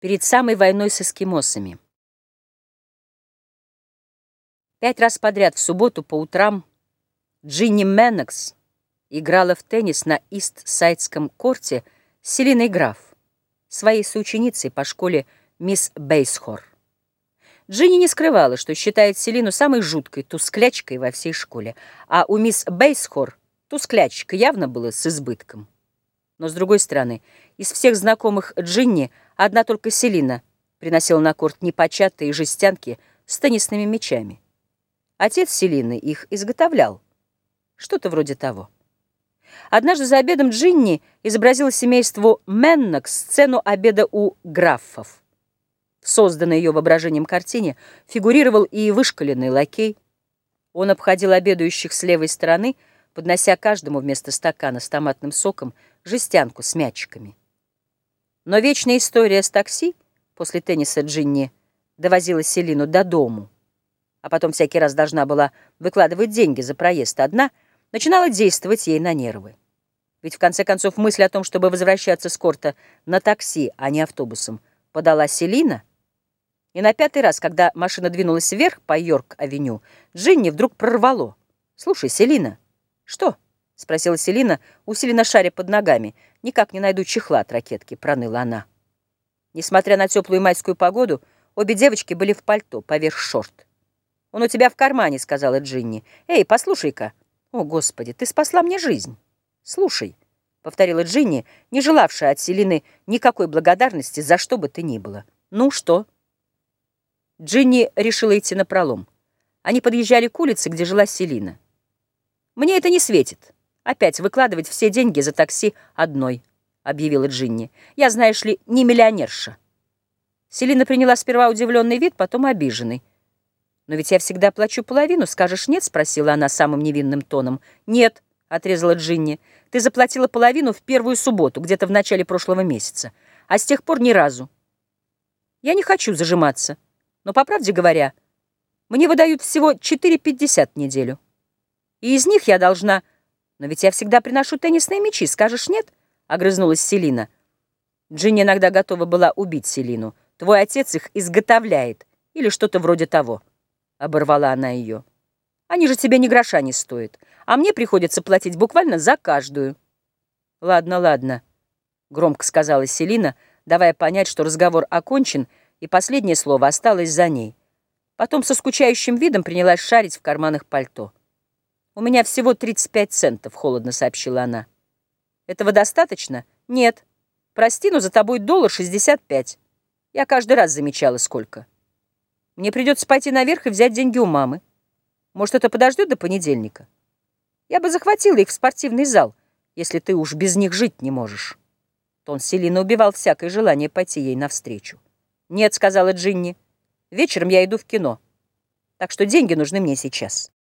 перед самой войной с эскимосами. Пять раз подряд в субботу по утрам Джинни Меннекс играла в теннис на Ист-Сайдском корте с Селиной Граф, своей соученицей по школе мисс Бейсхор. Джинни не скрывала, что считает Селину самой жуткой тусклячкой во всей школе, а у мисс Бейсхор тусклячка явно было с избытком. Но, с другой стороны, из всех знакомых Джинни одна только Селина приносила на корт непочатые жестянки с теннисными мячами. Отец Селины их изготовлял. Что-то вроде того. Однажды за обедом Джинни изобразила семейству Меннок сцену обеда у графов. В созданной ее воображением картине фигурировал и вышкаленный лакей. Он обходил обедающих с левой стороны, поднося каждому вместо стакана с томатным соком жестянку с мячиками. Но вечная история с такси после тенниса Джинни довозила Селину до дому, а потом всякий раз должна была выкладывать деньги за проезд одна, начинала действовать ей на нервы. Ведь в конце концов мысль о том, чтобы возвращаться с корта на такси, а не автобусом, подала Селина, и на пятый раз, когда машина двинулась вверх по Йорк-авеню, Джинни вдруг прорвало. «Слушай, Селина». «Что?» — спросила Селина, усиленно шаря под ногами. «Никак не найду чехла от ракетки», — проныла она. Несмотря на теплую майскую погоду, обе девочки были в пальто, поверх шорт. «Он у тебя в кармане», — сказала Джинни. «Эй, послушай-ка». «О, Господи, ты спасла мне жизнь». «Слушай», — повторила Джинни, не желавшая от Селины никакой благодарности за что бы ты ни было. «Ну что?» Джинни решила идти напролом. Они подъезжали к улице, где жила Селина. «Мне это не светит. Опять выкладывать все деньги за такси одной», — объявила Джинни. «Я, знаешь ли, не миллионерша». Селина приняла сперва удивленный вид, потом обиженный. «Но ведь я всегда плачу половину, скажешь нет?» — спросила она самым невинным тоном. «Нет», — отрезала Джинни. «Ты заплатила половину в первую субботу, где-то в начале прошлого месяца, а с тех пор ни разу. Я не хочу зажиматься, но, по правде говоря, мне выдают всего 4,50 в неделю» и из них я должна... Но ведь я всегда приношу теннисные мячи, скажешь нет?» — огрызнулась Селина. Джинни иногда готова была убить Селину. «Твой отец их изготовляет» или что-то вроде того. Оборвала она ее. «Они же тебе ни гроша не стоят, а мне приходится платить буквально за каждую». «Ладно, ладно», — громко сказала Селина, давая понять, что разговор окончен, и последнее слово осталось за ней. Потом со скучающим видом принялась шарить в карманах пальто. «У меня всего 35 центов», — холодно сообщила она. «Этого достаточно?» «Нет. Прости, но за тобой доллар 65. Я каждый раз замечала, сколько. Мне придется пойти наверх и взять деньги у мамы. Может, это подождет до понедельника? Я бы захватила их в спортивный зал, если ты уж без них жить не можешь». Тон Селина убивал всякое желание пойти ей навстречу. «Нет», — сказала Джинни, — «вечером я иду в кино, так что деньги нужны мне сейчас».